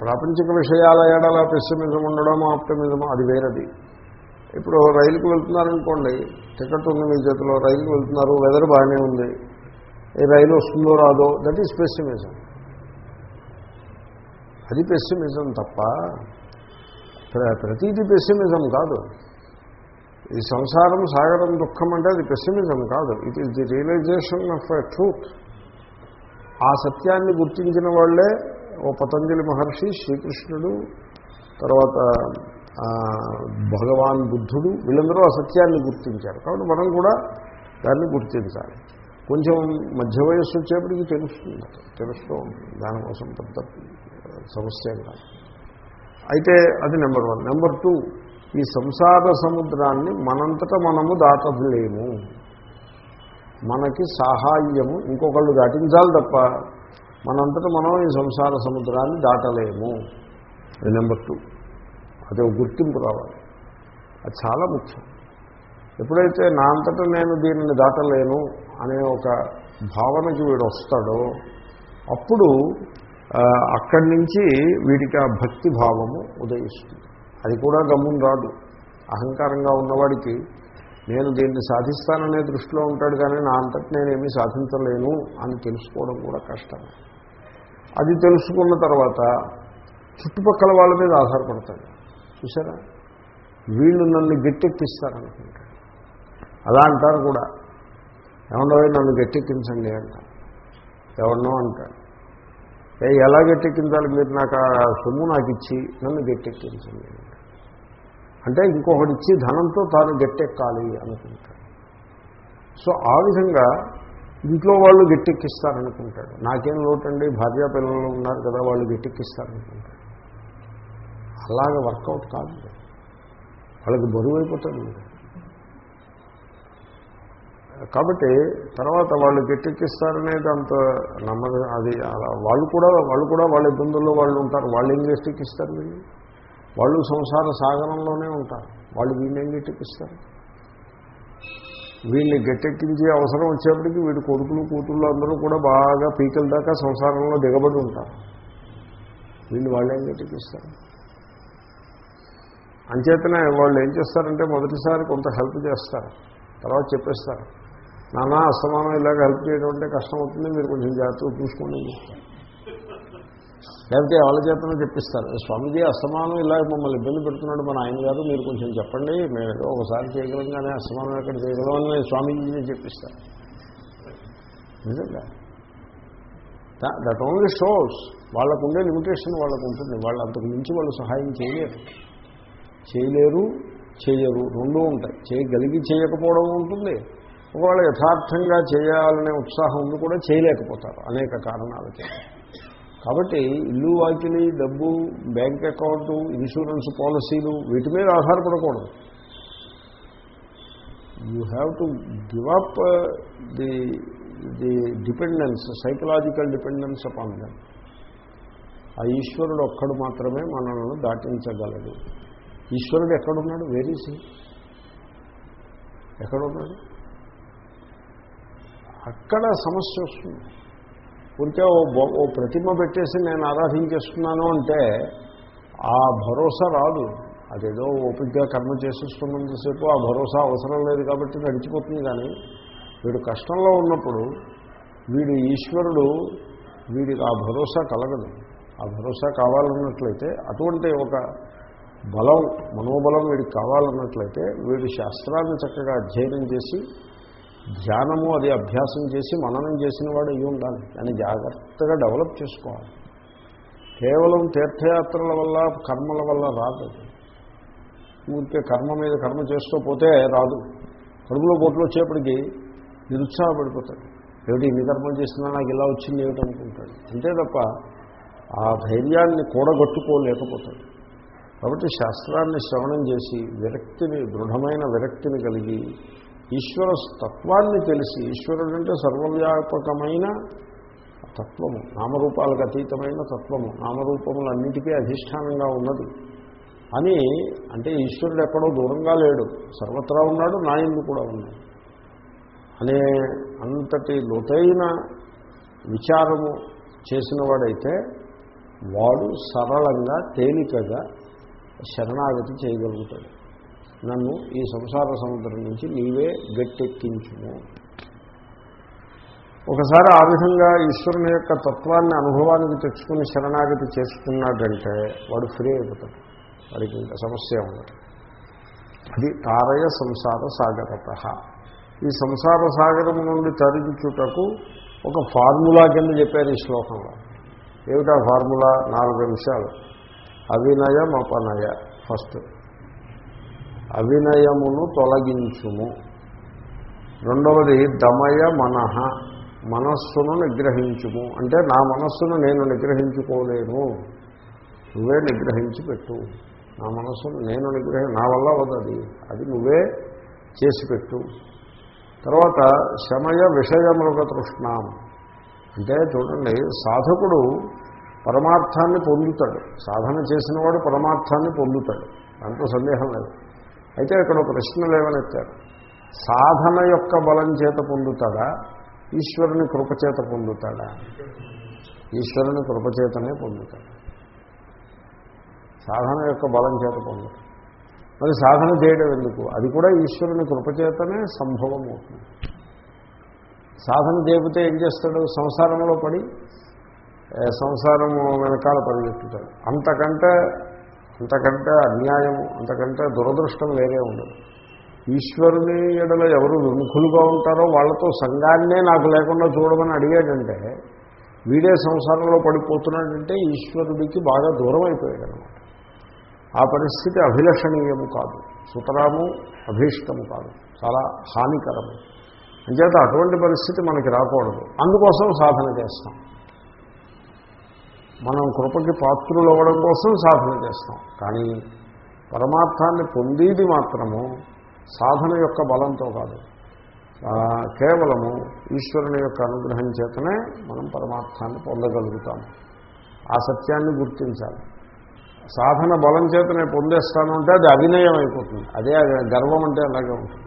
ప్రాపంచిక విషయాల ఏడల పెస్సిమిజం ఉండడం optimism అది వేరది. ఇప్పుడు రైలుకు వెళ్తున్నారనుకోండి ticket ఉంది మీ చేతిలో రైలుకు వెళ్తున్నారు వెదర్ బాగానే ఉంది. ఏ రైలు వస్తుందో రాదో దట్ ఈస్ పెస్సిమిజం అది పెస్సిమిజం తప్ప ప్ర- ప్రతీది పెస్సిమిజం కాదు. ఈ సంసారం సాగరం దుఃఖం అంటే అది పెసిమిజం కాదు. It is the realization of a truth ఆ సత్యాన్ని గుర్తించిన వాళ్ళే ఓ పతంజలి మహర్షి శ్రీకృష్ణుడు తర్వాత భగవాన్ బుద్ధుడు వీళ్ళందరూ ఆ సత్యాన్ని గుర్తించారు. కాబట్టి మనం కూడా దాన్ని గుర్తించాలి. కొంచెం మధ్య వయస్సు వచ్చేప్పటికి తెలుస్తుంది. తెలుస్తూ ఉంటుంది. దానికోసం పెద్ద సమస్య కాదు. అయితే అది నెంబర్ వన్ నెంబర్ టూ ఈ సంసార సముద్రాన్ని మనంతటా మనము దాటలేము. మనకి సహాయము ఇంకొకళ్ళు దాటించాలి తప్ప మనంతటా మనం ఈ సంసార సముద్రాన్ని దాటలేము. అది నెంబర్ టూ. అది ఒక గుర్తింపు రావాలి. అది చాలా ముఖ్యం. ఎప్పుడైతే నా అంతటా నేను దీనిని దాటలేను అనే ఒక భావనకి వీడు వస్తాడో అప్పుడు అక్కడి నుంచి వీడికి ఆ భక్తి భావము ఉదయిస్తుంది. అది కూడా గమ్ముని రాదు. అహంకారంగా ఉన్నవాడికి నేను దీన్ని సాధిస్తాననే దృష్టిలో ఉంటాడు కానీ నా అంతటి నేనేమీ సాధించలేను అని తెలుసుకోవడం కూడా కష్టమే అది తెలుసుకున్న తర్వాత చుట్టుపక్కల వాళ్ళ మీద ఆధారపడతాడు. చూసారా వీళ్ళు నన్ను గట్టెక్కిస్తారనుకుంటాడు. అలా అంటారు కూడా. ఏమన్నా నన్ను గట్టెక్కించండి అంటారు ఎవరినో అంటాడు. ఏ ఎలా గట్టెక్కించాలి? మీరు నాకు ఆ సొమ్ము నాకు ఇచ్చి నన్ను గట్టెక్కించండి. అంటే ఇంకొకటి ఇచ్చి ధనంతో తాను గట్టెక్కాలి అనుకుంటాడు. సో ఆ విధంగా ఇంట్లో వాళ్ళు గట్టెక్కిస్తారనుకుంటాడు. నాకేం లోటండి భార్యా పిల్లలు ఉన్నారు కదా వాళ్ళు గట్టెక్కిస్తారనుకుంటాడు. అలాగే వర్కౌట్ కాదు. వాళ్ళకి బరువు అయిపోతుంది. కాబట్టి తర్వాత వాళ్ళు గట్టెక్కిస్తారనేది అంత నమ్మకం అది అలా వాళ్ళు కూడా వాళ్ళు కూడా వాళ్ళ ఇబ్బందుల్లో వాళ్ళు ఉంటారు. వాళ్ళు ఏం గట్టెక్కిస్తారు వీళ్ళు? వాళ్ళు సంసార సాగరంలోనే ఉంటారు. వాళ్ళు వీళ్ళేం గట్టెక్కిస్తారు వీళ్ళని గట్టెక్కించే అవసరం వచ్చేప్పటికి వీడి కొడుకులు కూతుళ్ళు అందరూ కూడా బాగా పీకల దాకా సంసారంలో దిగబడి ఉంటారు. వీళ్ళు వాళ్ళేం గట్టెక్కిస్తారు అంచేతనే వాళ్ళు ఏం చేస్తారంటే మొదటిసారి కొంత హెల్ప్ చేస్తారు. తర్వాత చెప్పేస్తారు. నానా అస్తమానం ఇలాగ హెల్ప్ చేయడం అంటే కష్టం అవుతుంది మీరు కొంచెం జాగ్రత్తగా చూసుకోండి చెప్తారు. లేకపోతే ఎవరి చేతనో చెప్పిస్తారు. స్వామిజీ అస్తమానం ఇలాగ మమ్మల్ని ఇబ్బంది పెడుతున్నాడు. మన ఆయన గారు మీరు కొంచెం చెప్పండి. మేము ఏదో ఒకసారి చేయగలం కానీ అస్తమానం ఎక్కడ చేయగలం అని స్వామీజీ చెప్పిస్తారు. నిజంగా. That only shows. వాళ్ళకు ఉండే లిమిటేషన్ వాళ్ళకు ఉంటుంది వాళ్ళు అంతకు మించి వాళ్ళు సహాయం చేయలేరు. చేయలేరు చేయరు. రెండూ ఉంటాయి. చేయగలిగి చేయకపోవడం ఉంటుంది. ఒకవేళ యథార్థంగా చేయాలనే ఉత్సాహం ఉంది కూడా చేయలేకపోతారు అనేక కారణాలకి. కాబట్టి ఇల్లు వాకిలి డబ్బు బ్యాంక్ అకౌంటు ఇన్సూరెన్స్ పాలసీలు వీటి మీద ఆధారపడకూడదు. You have to give up the the dependence psychological dependence upon them ఆ ఈశ్వరుడు ఒక్కడు మాత్రమే మనల్ని దాటించగలడు. ఈశ్వరుడు ఎక్కడున్నాడు? వేరీసి ఎక్కడున్నాడు? అక్కడ సమస్య వస్తుంది. ఉంటే ఓ ఓ ప్రతిమ పెట్టేసి నేను ఆరాధించేస్తున్నాను అంటే ఆ భరోసా రాదు. అదేదో ఓపికగా కర్మ చేసేస్తున్నంతసేపు ఆ భరోసా అవసరం లేదు కాబట్టి నడిచిపోతుంది కానీ వీడు కష్టంలో ఉన్నప్పుడు వీడు ఈశ్వరుడు వీడికి ఆ భరోసా కలగదు. ఆ భరోసా కావాలన్నట్లయితే అటువంటి ఒక బలం మనోబలం వీడికి కావాలన్నట్లయితే వీడు శాస్త్రాన్ని చక్కగా అధ్యయనం చేసి ధ్యానము అది అభ్యాసం చేసి మననం చేసిన వాడు అయ్యి ఉండాలి. దాన్ని జాగ్రత్తగా డెవలప్ చేసుకోవాలి. కేవలం తీర్థయాత్రల వల్ల కర్మల వల్ల రాదు ఊరికే కర్మ మీద కర్మ చేస్తూ పోతే రాదు. కడుపులో పోట్లు వచ్చేప్పటికి నిరుత్సాహపడిపోతాడు. ఏమిటి ఇన్ని కర్మలు చేసినా నాకు ఇలా వచ్చింది ఏమిటనుకుంటాడు అంతే తప్ప ఆ ధైర్యాన్ని కూడగట్టుకోలేకపోతాడు. కాబట్టి శాస్త్రాన్ని శ్రవణం చేసి విరక్తిని దృఢమైన విరక్తిని కలిగి ఈశ్వర తత్వాన్ని తెలిసి ఈశ్వరుడు అంటే సర్వవ్యాపకమైన తత్వము నామరూపాలకు అతీతమైన తత్వము నామరూపములన్నిటికీ అధిష్టానంగా ఉన్నది. అని అంటే ఈశ్వరుడు ఎక్కడో దూరంగా లేడు సర్వత్రా ఉన్నాడు నాయందు కూడా ఉన్నాడు. అనే అంతటి లోతైన విచారము చేసిన వాడైతే వాడు సరళంగా తేలికగా శరణాగతి చేయగలుగుతాడు. నన్ను ఈ సంసార సముద్రం నుంచి నీవే గట్టెక్కించుము. ఒకసారి ఆ విధంగా ఈశ్వరుని యొక్క తత్వాన్ని అనుభవానికి తెచ్చుకుని శరణాగతి చేసుకున్నాడంటే వాడు ఫ్రీ అయిపోతాడు. వాడికి ఇంకా సమస్య ఉండదు. అది తారయ సంసార సాగరత. ఈ సంసార సాగరం నుండి తరించుటకు ఒక ఫార్ములా కింద చెప్పారు ఈ శ్లోకంలో. ఏమిటా ఫార్ములా? నాలుగు నిమిషాలు. అవినయం అపనయ. ఫస్ట్. అవినయమును తొలగించుము. రెండవది దమయ మనహ మనస్సును నిగ్రహించుము. అంటే నా మనస్సును నేను నిగ్రహించుకోలేను. నువ్వే నిగ్రహించి పెట్టు. నా మనస్సును నేను నిగ్రహ నా వల్ల వదది అది. నువ్వే చేసి పెట్టు. తర్వాత శమయ విషయములుగా తృష్ణాం. అంటే చూడండి సాధకుడు పరమార్థాన్ని పొందుతాడు. సాధన చేసిన వాడు పరమార్థాన్ని పొందుతాడు. దాంట్లో సందేహం లేదు. అయితే ఇక్కడ ప్రశ్నలు ఏమనెత్తారు సాధన యొక్క బలం చేత పొందుతాడా? ఈశ్వరుని కృపచేత పొందుతాడా? ఈశ్వరుని కృపచేతనే పొందుతాడు. సాధన యొక్క బలం చేత పొందుతాడు. మరి సాధన చేయడం ఎందుకు? అది కూడా ఈశ్వరుని కృపచేతనే సంభవం అవుతుంది సాధన చేయబితే ఏం చేస్తాడు? సంసారంలో పడి సంసారం వెనకాల పరిగెత్తుతాడు. అంతకంటే అంతకంటే అన్యాయము అంతకంటే దురదృష్టం వేరే ఉండదు. ఈశ్వరుని ఎడల ఎవరు విముఖులుగా ఉంటారో వాళ్ళతో సంఘాన్నే నాకు లేకుండా చూడమని అడిగాడంటే వీడే సంసారంలో పడిపోతున్నాడంటే ఈశ్వరుడికి బాగా దూరం అయిపోయాడు అనమాట ఆ పరిస్థితి అభిలషణీయము కాదు. సుతరాము అభీష్టము కాదు. చాలా హానికరము. అంచేత అటువంటి పరిస్థితి మనకి రాకూడదు. అందుకోసం సాధన చేస్తాం. మనం కృపకి పాత్రులు అవ్వడం కోసం సాధన చేస్తాం. కానీ పరమార్థాన్ని పొందేది మాత్రము సాధన యొక్క బలంతో కాదు. కేవలము ఈశ్వరుని యొక్క అనుగ్రహం చేతనే మనం పరమార్థాన్ని పొందగలుగుతాము. ఆ సత్యాన్ని గుర్తించాలి. సాధన బలం చేతనే పొందేస్తాను అంటే అది అవినయం అయిపోతుంది. అదే గర్వం అంటే అలాగే ఉంటుంది.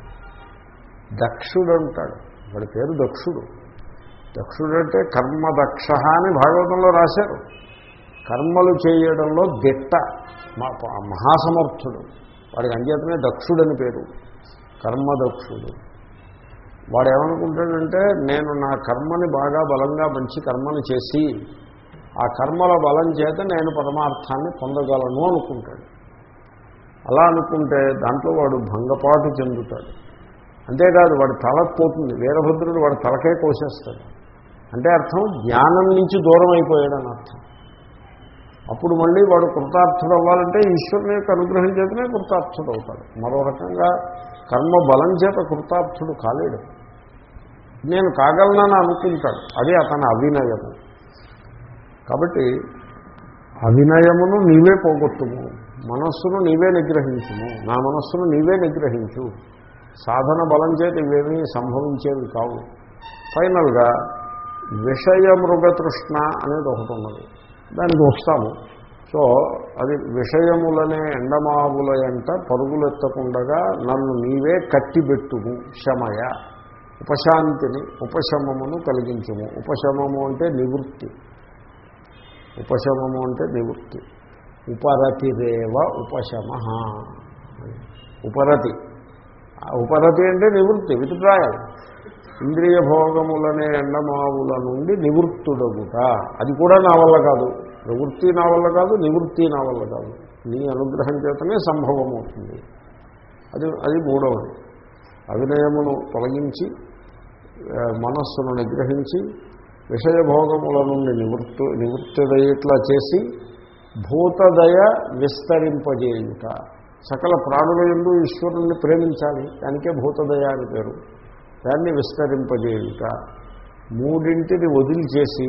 దక్షుడు అంటాడు. వాడి పేరు దక్షుడు. దక్షుడు అంటే కర్మదక్ష అని భాగవతంలో రాశారు. కర్మలు చేయడంలో దిట్ట మహాసమర్థుడు. వాడికి అంచేతనే దక్షుడని పేరు కర్మదక్షుడు. వాడు ఏమనుకుంటాడంటే నేను నా కర్మని బాగా బలంగా మంచి కర్మను చేసి ఆ కర్మల బలం చేత నేను పరమార్థాన్ని పొందగలను అనుకుంటాడు. అలా అనుకుంటే దాంట్లో వాడు భంగపాటు చెందుతాడు. అంతేకాదు వాడు తలకు పోతుంది. వీరభద్రుడు వాడు తలకే కోసేస్తాడు. అంటే అర్థం జ్ఞానం నుంచి దూరం అయిపోయాడని అర్థం. అప్పుడు మళ్ళీ వాడు కృతార్థుడు అవ్వాలంటే ఈశ్వరుని యొక్క అనుగ్రహం చేతనే కృతార్థుడు అవుతాడు మరో రకంగా కర్మ బలం చేత కృతార్థుడు కాలేడు. నేను కాగలనని అనుకుంటాడు. అదే అతని అవినయము. కాబట్టి అవినయమును నీవే పోగొట్టుము. మనస్సును నీవే నిగ్రహించుము. నా మనస్సును నీవే నిగ్రహించు. సాధన బలం చేత ఇవేమీ సంభవించేవి కావు. ఫైనల్గా విషయ మృగతృష్ణ అనేది ఒకటి ఉన్నది దానికి వస్తాము. సో అది విషయములనే ఎండమావుల ఎంట పరుగులెత్తకుండగా నన్ను నీవే కట్టిబెట్టుము శమయ. ఉపశాంతిని ఉపశమమును కలిగించము. ఉపశమము అంటే నివృత్తి. ఉపశమము అంటే నివృత్తి. ఉపరతిరేవ ఉపశమ ఉపరతి. ఉపరతి అంటే నివృత్తి విత్డ్రాయల్ ఇంద్రియ భోగములనే ఎండమావుల నుండి నివృత్తుడగుట. అది కూడా నా వల్ల కాదు. ప్రవృత్తి నా వల్ల కాదు నివృత్తి నా వల్ల కాదు. నీ అనుగ్రహం చేతనే సంభవం అవుతుంది అది అది మూడవది. అవినయమును తొలగించి మనస్సును నిగ్రహించి విషయభోగముల నుండి నివృత్తు నివృత్తిదయ్యేట్లా చేసి భూతదయ విస్తరింపజేయుట. సకల ప్రాణుల ఎందు ఈశ్వరుణ్ణి ప్రేమించాలి. దానికే భూతదయ అని పేరు. దాన్ని విస్తరింపజేయుట. మూడింటిని వదిలిచేసి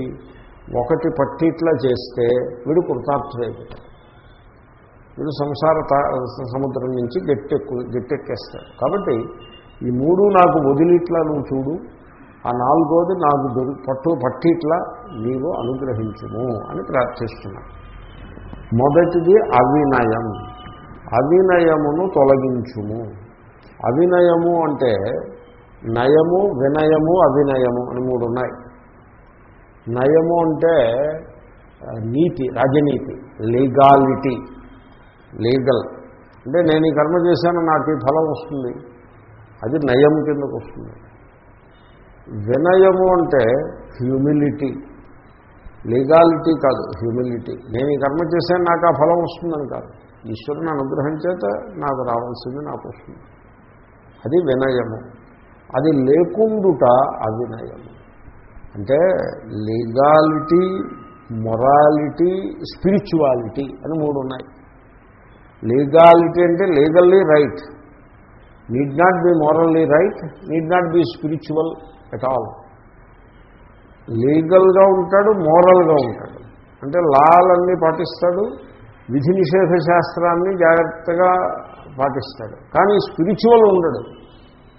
ఒకటి పట్టిట్లా చేస్తే వీడు కృతార్థుడైపోతాడు. వీడు సంసార సముద్రం నుంచి గట్టెక్కు గట్టెక్కేస్తాడు. కాబట్టి ఈ మూడు నాకు వదిలిట్లా నువ్వు చూడు ఆ నాలుగోది నాకు దొరి పట్టు పట్టిట్లా నీవు అనుగ్రహించుము అని ప్రార్థిస్తున్నాను మొదటిది అవినయం. అవినయమును తొలగించుము. అవినయము అంటే నయము వినయము అవినయము అని మూడు ఉన్నాయి నయము అంటే నీతి రాజనీతి లీగాలిటీ లీగల్. అంటే నేను ఈ కర్మ చేశాను నాకు ఈ ఫలం వస్తుంది. అది నయం కిందకు వస్తుంది. వినయము అంటే హ్యూమిలిటీ. లీగాలిటీ కాదు హ్యూమిలిటీ. నేను ఈ కర్మ చేశాను నాకు ఆ ఫలం వస్తుందని కాదు. ఈశ్వరుని అనుగ్రహం చేత నాకు రావాల్సింది నాకు వస్తుంది. అది వినయము. అది లేకుండుట అవినయం అంటే లీగాలిటీ మొరాలిటీ స్పిరిచువాలిటీ అని మూడు ఉన్నాయి. లీగాలిటీ అంటే legally right. Need not be morally right need not be spiritual at all. లీగల్గా ఉంటాడు మోరల్గా ఉంటాడు. అంటే లాలన్నీ పాటిస్తాడు విధి నిషేధ శాస్త్రాన్ని జాగ్రత్తగా పాటిస్తాడు. కానీ స్పిరిచువల్ ఉండడు.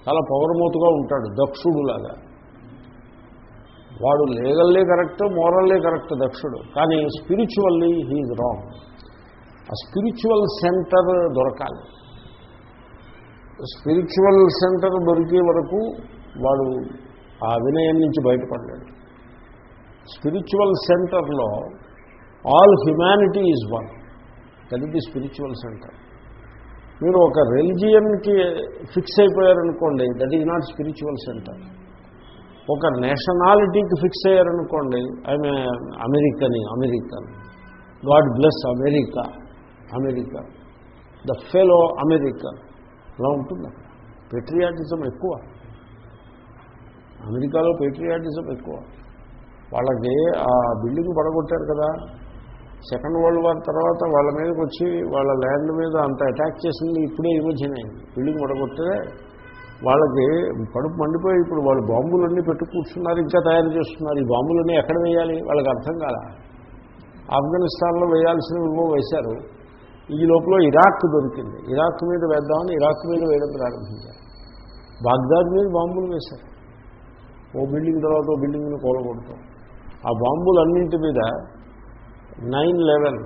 చాలా పౌరమూతుగా ఉంటాడు దక్షుడులాగా. వాడు లీగల్లీ కరెక్ట్ మోరల్లీ కరెక్ట్ దక్షుడు. కానీ స్పిరిచువల్లీ హీజ్ రాంగ్. ఆ స్పిరిచువల్ సెంటర్ దొరకాలి. స్పిరిచువల్ సెంటర్ దొరికే వరకు వాడు ఆ వినయం నుంచి బయటపడ్డాడు స్పిరిచువల్ సెంటర్లో all humanity is one. That the spiritual centre. మీరు ఒక రెలిజియన్కి fix అయిపోయారనుకోండి that is not spiritual centre ఒక నేషనాలిటీకి fix అయ్యారనుకోండి I'm American American. God bless America America the fellow American అలా ఉంటుంది. పెట్రియాటిజం ఎక్కువ. అమెరికాలో పెట్రియాటిజం ఎక్కువ. వాళ్ళకి ఆ బిల్డింగ్ పడగొట్టారు కదా. సెకండ్ వరల్డ్ వార్ తర్వాత వాళ్ళ మీదకి వచ్చి వాళ్ళ ల్యాండ్ మీద అంత అటాక్ చేసింది ఇప్పుడే ఈ మధ్యనే. బిల్డింగ్ పడగొట్టే వాళ్ళకి కడుపు మండిపోయి ఇప్పుడు వాళ్ళు బాంబులన్నీ పెట్టు కూర్చున్నారు ఇంకా తయారు చేస్తున్నారు. ఈ బాంబులన్నీ ఎక్కడ వేయాలి? వాళ్ళకి అర్థం కాల? ఆఫ్ఘనిస్తాన్లో వేయాల్సినవి ఏవో వేశారు. ఈ లోపల ఇరాక్ దొరికింది. ఇరాక్ మీద వేద్దామని ఇరాక్ మీద వేయడం ప్రారంభించారు. బాగ్దాద్ మీద బాంబులు వేశారు. ఓ బిల్డింగ్ తర్వాత ఓ బిల్డింగ్ని కూలగొడతాం. ఆ బాంబులన్నింటి మీద నైన్ లెవెన్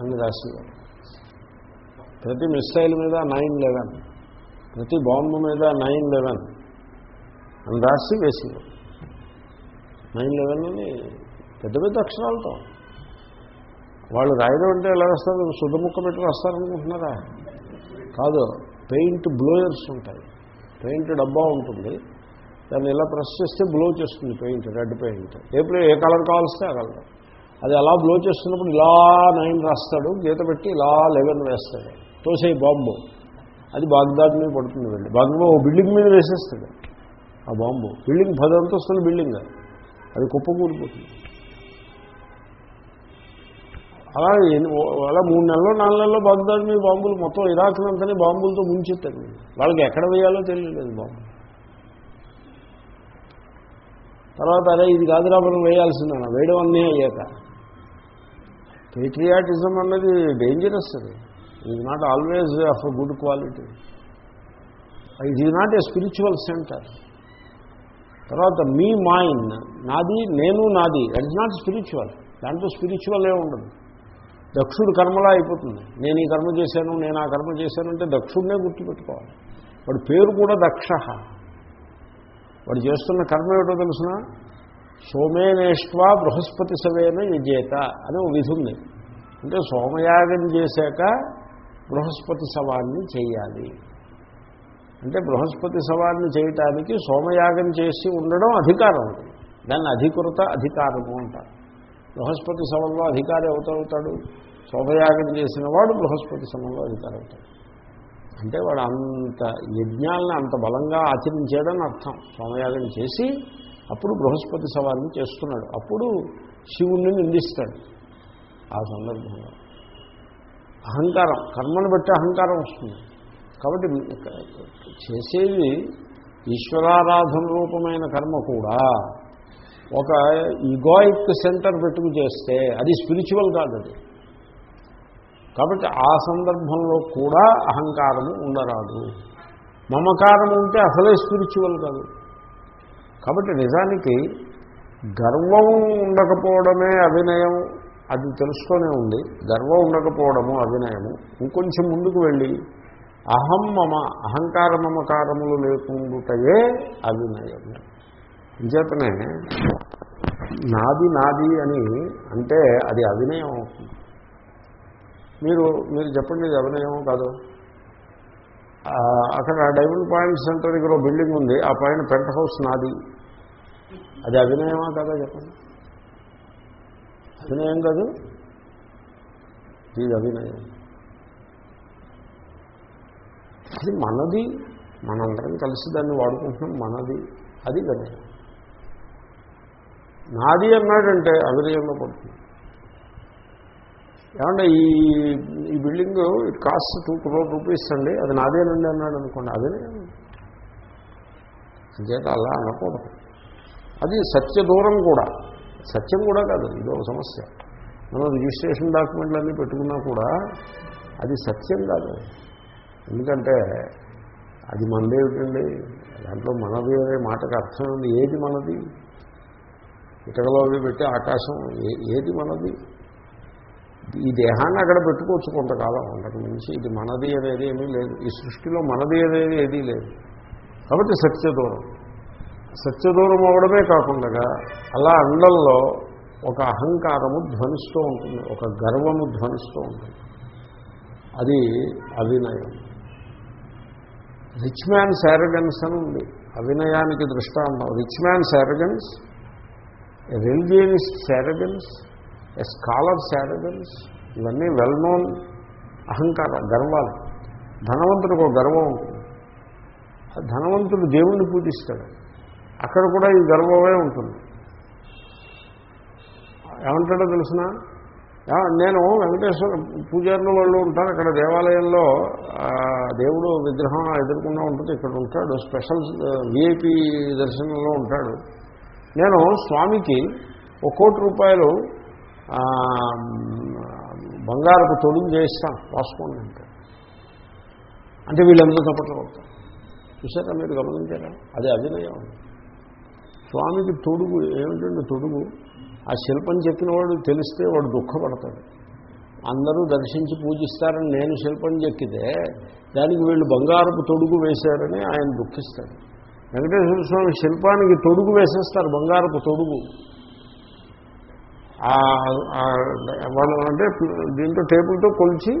అని రాసేవారు ప్రతి మిస్సైల్ మీద నైన్ లెవెన్. ప్రతి బాంబు మీద నైన్ లెవెన్ అని రాసి వేసేవారు నైన్ లెవెన్ అని పెద్ద పెద్ద అక్షరాలతో. వాళ్ళు రాయడం అంటే ఎలా రాస్తారు? శుద్ధముక్క పెట్టి రాస్తారనుకుంటున్నారా? కాదు పెయింట్ బ్లోయర్స్ ఉంటాయి. పెయింట్ డబ్బా ఉంటుంది. దాన్ని ఇలా ప్రెస్ చేస్తే బ్లో చేస్తుంది పెయింట్ రెడ్ పెయింట్. ఏ ఏ కలర్ కావాల్స్తే ఆ కలర్. అది అలా బ్లో చేస్తున్నప్పుడు ఇలా నైన్ రాస్తాడు గీత పెట్టి ఇలా లెవెన్ వేస్తాడు. తోసే బాంబు. అది బాగ్దాద్ మీద పడుతుంది వెళ్ళి. బాగ్దాద్ ఓ బిల్డింగ్ మీద వేసేస్తాడు. ఆ బాంబు. బిల్డింగ్ పది అంతస్తుల బిల్డింగ్ అది. కుప్పకూలిపోతుంది అలా అలా మూడు నెలలో నాలుగు నెలల్లో బాగ్దాద్ మీద బాంబులు మొత్తం ఇరాక్నంతనే బాంబులతో ముంచెత్తారు వాళ్ళకి ఎక్కడ వేయాలో తెలియలేదు బాంబు. తర్వాత అదే ఇది కాదురా మనం వేయాల్సిందన్న వేయడం అన్నీ అయ్యాక. పేట్రియాటిజం అన్నది డేంజరస్ అది. ఇది not always of good quality it is not a spiritual centre తర్వాత మీ మైండ్ నాది నేను నాది దట్ ఇస్ నాట్ స్పిరిచువల్ దాంట్లో స్పిరిచువల్ ఏ ఉండదు. దక్షుడు కర్మలా అయిపోతుంది. నేను ఈ కర్మ చేశాను నేను ఆ కర్మ చేశాను అంటే దక్షుడినే గుర్తుపెట్టుకోవాలి. వాడి పేరు కూడా దక్ష. వాడు చేస్తున్న కర్మ ఏమిటో తెలుసిన? సోమేనేష్వా బృహస్పతి సవేన యజేత అని ఒక విధి ఉంది. అంటే సోమయాగం చేశాక బృహస్పతి సవాన్ని చేయాలి. అంటే బృహస్పతి సవాన్ని చేయటానికి సోమయాగం చేసి ఉండడం అధికారం. దాన్ని అధికృత అధికారము అంటారు. బృహస్పతి సభలో అధికారి అవుతాడు. శోభయాగం చేసిన వాడు బృహస్పతి సభలో అధికారి అవుతాడు. అంటే వాడు అంత యజ్ఞాలను అంత బలంగా ఆచరించాడని అర్థం. సోమయాగం చేసి అప్పుడు బృహస్పతి సవాల్ని చేస్తున్నాడు. అప్పుడు శివుణ్ణి నిందిస్తాడు. ఆ సందర్భంలో. అహంకారం కర్మను బట్టి అహంకారం వస్తుంది. కాబట్టి చేసేది ఈశ్వరారాధన రూపమైన కర్మ కూడా ఒక ఈగోయిక్ సెంటర్ పెట్టుకు చేస్తే అది స్పిరిచువల్ కాదు అది. కాబట్టి ఆ సందర్భంలో కూడా అహంకారము ఉండరాదు. మమకారం ఉంటే అసలే స్పిరిచువల్ కాదు. కాబట్టి నిజానికి గర్వం ఉండకపోవడమే అభినయం అది తెలుస్తూనే ఉంది. గర్వం ఉండకపోవడము అభినయము. ఇంకొంచెం ముందుకు వెళ్ళి అహం మమ అహంకార మమకారములు లేకుండాటయే అభినయము. ఇంచేతనే నాది నాది అని అంటే అది అభినయం అవుతుంది. మీరు మీరు చెప్పండి ఇది అవినయం కాదు? అక్కడ డైమండ్ పాయింట్ సెంటర్ దగ్గర బిల్డింగ్ ఉంది. ఆ పైన పెంట్ హౌస్ నాది. అది అభినయమా కదా చెప్పండి. అభినయం కాదు ఇది అభినయం. అది మనది మనందరం కలిసి దాన్ని వాడుకుంటున్నాం మనది అది గణయం నాది అన్నాడంటే అభినయంలో పడుతుంది. ఏమంటే ఈ ఈ building it cost two crore rupees అండి అది నాదేనండి అన్నాడు అనుకోండి అదే అంచేత అలా అనకూడదు. అది సత్య దూరం కూడా. సత్యం కూడా కాదు ఇదో ఒక సమస్య. మనం రిజిస్ట్రేషన్ డాక్యుమెంట్లు అన్నీ పెట్టుకున్నా కూడా అది సత్యం కాదు. ఎందుకంటే అది మనదేమిటండి దాంట్లో మనది అనే మాటకు అర్థం ఉంది. ఏది మనది? ఇటకలో అవి పెట్టి ఆకాశం ఏ- ఏది మనది? ఈ దేహాన్ని అక్కడ పెట్టుకోవచ్చు కొంతకాలం. అంతకు మించి ఇది మనది అనేది ఏమీ లేదు. ఈ సృష్టిలో మనది అనేది ఏదీ లేదు. కాబట్టి సత్యదూరం సత్యదూరం అవడమే కాకుండా అలా అండంలో ఒక అహంకారము ధ్వనిస్తూ ఉంటుంది ఒక గర్వము ధ్వనిస్తూ ఉంటుంది. అది అవినయం. రిచ్ మ్యాన్ శారగన్స్ అని ఉంది. అవినయానికి దృష్టాంతం. Rich man శారగన్స్ religionist శారగన్స్ a scholar శారగన్స్ ఇవన్నీ వెల్ నోన్ అహంకార గర్వాలు. ధనవంతుడికి ఒక గర్వం ఉంటుంది. ధనవంతుడు దేవుణ్ణి పూజిస్తాడు. అక్కడ కూడా ఈ గర్వమే ఉంటుంది. ఏమంటాడో తెలిసిన? నేను వెంకటేశ్వర పూజారులు వాళ్ళు ఉంటాను. అక్కడ దేవాలయంలో దేవుడు విగ్రహం ఎదుర్కొన్నా ఉంటుంది. ఇక్కడ ఉంటాడు. స్పెషల్ విఐపి దర్శనంలో ఉంటాడు. నేను స్వామికి ఒక కోటి రూపాయలు బంగారపు తొడుగు చేయిస్తాను. రాసుకోండి అంటే. అంటే వీళ్ళందరూ చప్పట్లు కొడతారు చూసారా మీరు గమనించారా? అది అభినయం. స్వామికి తొడుగు ఏమిటండి తొడుగు? ఆ శిల్పం చెప్పిన వాడు తెలిస్తే వాడు దుఃఖపడతాడు. అందరూ దర్శించి పూజిస్తారని నేను శిల్పం చెక్కితే దానికి వీళ్ళు బంగారపు తొడుగు వేశారని ఆయన దుఃఖిస్తాడు. వెంకటేశ్వర స్వామి శిల్పానికి తొడుగు వేసేస్తారు బంగారపు తొడుగు. వాళ్ళు అంటే దీంతో టేబుల్తో కొలిచి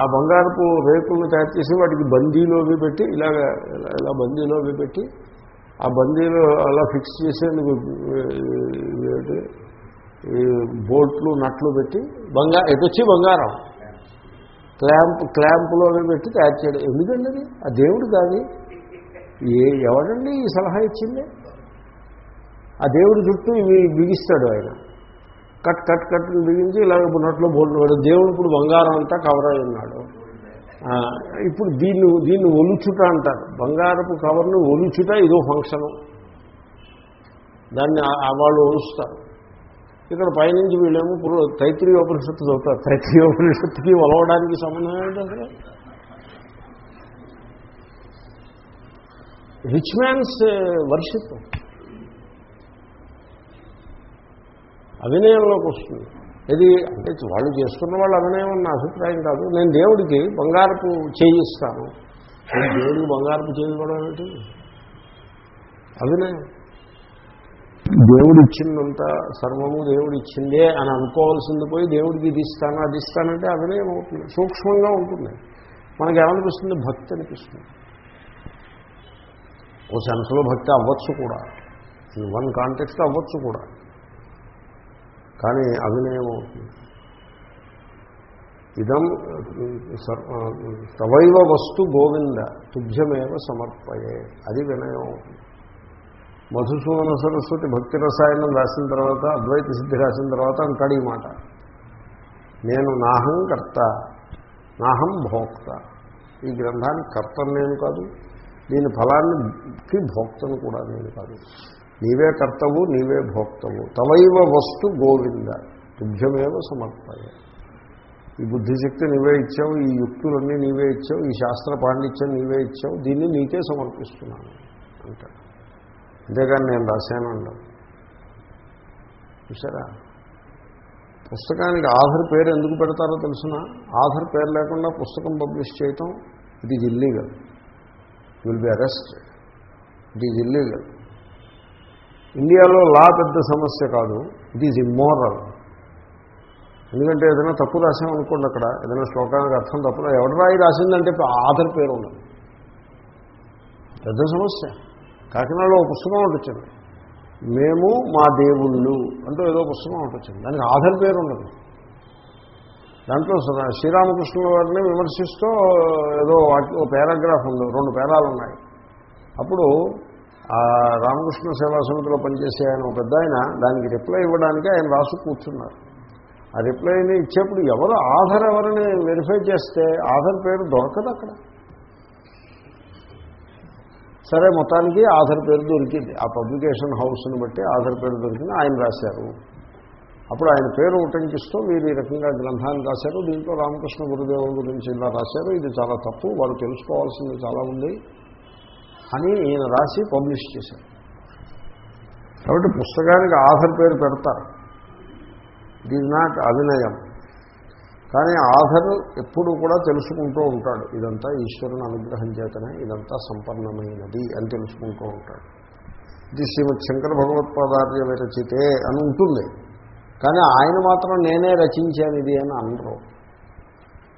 ఆ బంగారపు రేకులను తయారు చేసి వాటికి బందీలో పెట్టి ఇలాగ ఇలా- ఇలా బందీలో పెట్టి ఆ బందీలు అలా ఫిక్స్ చేసేందుకు ఈ బోట్లు నట్లు పెట్టి బంగారం ఎటొచ్చి బంగారం. క్లాంప్ క్లాంపులో పెట్టి తయారు చేయడం. ఎందుకండి అది? ఆ దేవుడు కాదు. ఏ ఎవడండి ఈ సలహా ఇచ్చింది? ఆ దేవుడి చుట్టూ ఇవి బిగిస్తాడు ఆయన. కట్ కట్ కట్ బిగించి ఇలా నోట్లో బోట్లు పెడు దేవుడు ఇప్పుడు బంగారం అంతా కవర్ అయి ఉన్నాడు. ఇప్పుడు దీన్ని దీన్ని ఒలుచుట అంటారు. బంగారపు కవర్ను ఒలుచుట ఇదో ఫంక్షను. దాన్ని వాళ్ళు ఒలుస్తారు. ఇక్కడ పైనుంచి వీళ్ళేమో ఇప్పుడు తైత్రీయ ఉపనిషత్తు చదువుతారు. తైత్రీయ ఉపనిషత్తుకి ఒలవడానికి సంబంధం ఏంటి అసలు? Rich man's worship. అభినయంలోకి వస్తుంది. ఇది వాళ్ళు చేసుకున్న వాళ్ళు అవినయం నా అభిప్రాయం కాదు. నేను దేవుడికి బంగారపు చేయిస్తాను నేను దేవుడికి బంగారపు చేయడం ఏమిటి? అవినే దేవుడు ఇచ్చిందంత సర్వము దేవుడు ఇచ్చిందే అని అనుకోవాల్సింది పోయి దేవుడికి ఇది ఇస్తాను అది ఇస్తానంటే అవినయం అవుతుంది. సూక్ష్మంగా ఉంటుంది. మనకి ఏమనిపిస్తుంది? భక్తి అనిపిస్తుంది. ఓ సెన్స్లో భక్తి అవ్వచ్చు కూడా. వన్ కాంటెక్స్ట్ అవ్వచ్చు కూడా. కానీ అవినయం అవుతుంది ఇదం తవైవ వస్తు గోవింద తుభ్యమేవ సమర్పయే. అది వినయం. అవుతుంది మధుసూదన సరస్వతి భక్తి రసాయనం రాసిన తర్వాత అద్వైత సిద్ధి రాసిన తర్వాత అంటాడు ఈ మాట. నేను నాహం కర్త నాహం భోక్త. ఈ గ్రంథానికి కర్తను నేను కాదు దీని ఫలానికి భోక్తను కూడా నేను కాదు. నీవే కర్తవు నీవే భోక్తవు. తవైవ వస్తు గోవింద. తుభ్యమేవ సమర్పయ. ఈ బుద్ధిశక్తి నీవే ఇచ్చావు ఈ యుక్తులన్నీ నీవే ఇచ్చావు ఈ శాస్త్ర పాండిత్యం నీవే ఇచ్చావు దీన్ని నీకే సమర్పిస్తున్నాను అంటాడు. అంతేగాని నేను రాశాను అన్నాడు చూసారా పుస్తకానికి ఆధార్ పేరు ఎందుకు పెడతారో తెలిసిన? ఆధార్ పేరు లేకుండా పుస్తకం పబ్లిష్ చేయటం it is illegal will be arrest it is illegal ఇండియాలో లా పెద్ద సమస్య కాదు. ఇట్ ఈజ్ ఇమ్మోరల్ ఎందుకంటే ఏదైనా తప్పు రాసామనుకోండి అక్కడ ఏదైనా శ్లోకానికి అర్థం తప్పు ఎవడు రాయి రాసిందంటే ఆధార్ పేరు ఉన్నది పెద్ద సమస్య. కాకినాడలో ఒక పుస్తకం ఉంటుంది మేము మా దేవుళ్ళు అంటూ ఏదో పుస్తకం ఉంటుంది దానికి ఆధార్ పేరు ఉండదు. దాంట్లో శ్రీరామకృష్ణుల వారిని విమర్శిస్తూ ఏదో వాటి- ఓ పారాగ్రాఫ్ ఉంది. రెండు పేరాలు ఉన్నాయి. అప్పుడు రామకృష్ణ సేవా సమితిలో పనిచేసే ఆయన ఒక పెద్ద ఆయన దానికి రిప్లై ఇవ్వడానికి ఆయన రాసు కూర్చున్నారు. ఆ రిప్లైని ఇచ్చేప్పుడు ఎవరు ఆధార్ ఎవరిని వెరిఫై చేస్తే ఆధార్ పేరు దొరకదు అక్కడ. సరే మొత్తానికి ఆధార్ పేరు దొరికింది. ఆ పబ్లికేషన్ హౌస్ని బట్టి ఆధార్ పేరు దొరికింది ఆయన రాశారు. అప్పుడు ఆయన పేరు ఉటంకిస్తూ వీరు ఈ రకంగా గ్రంథాన్ని రాశారు దీంట్లో రామకృష్ణ గురుదేవుల గురించి ఇలా రాశారు ఇది చాలా తప్పు వారు తెలుసుకోవాల్సింది చాలా ఉంది. అని ఈయన రాసి పబ్లిష్ చేశారు. కాబట్టి పుస్తకానికి ఆధర్ పేరు పెడతారు. ఇట్ ఈజ్ నాట్ అభినయం. కానీ ఆధరు ఎప్పుడు కూడా తెలుసుకుంటూ ఉంటాడు. ఇదంతా ఈశ్వరుని అనుగ్రహం చేతనే ఇదంతా సంపన్నమైనది అని తెలుసుకుంటూ ఉంటాడు. ఇది శ్రీమద్ శంకర భగవత్పాదార్య విరచితే అని ఉంటుంది. కానీ ఆయన మాత్రం నేనే రచించాను ఇది అని అనరు.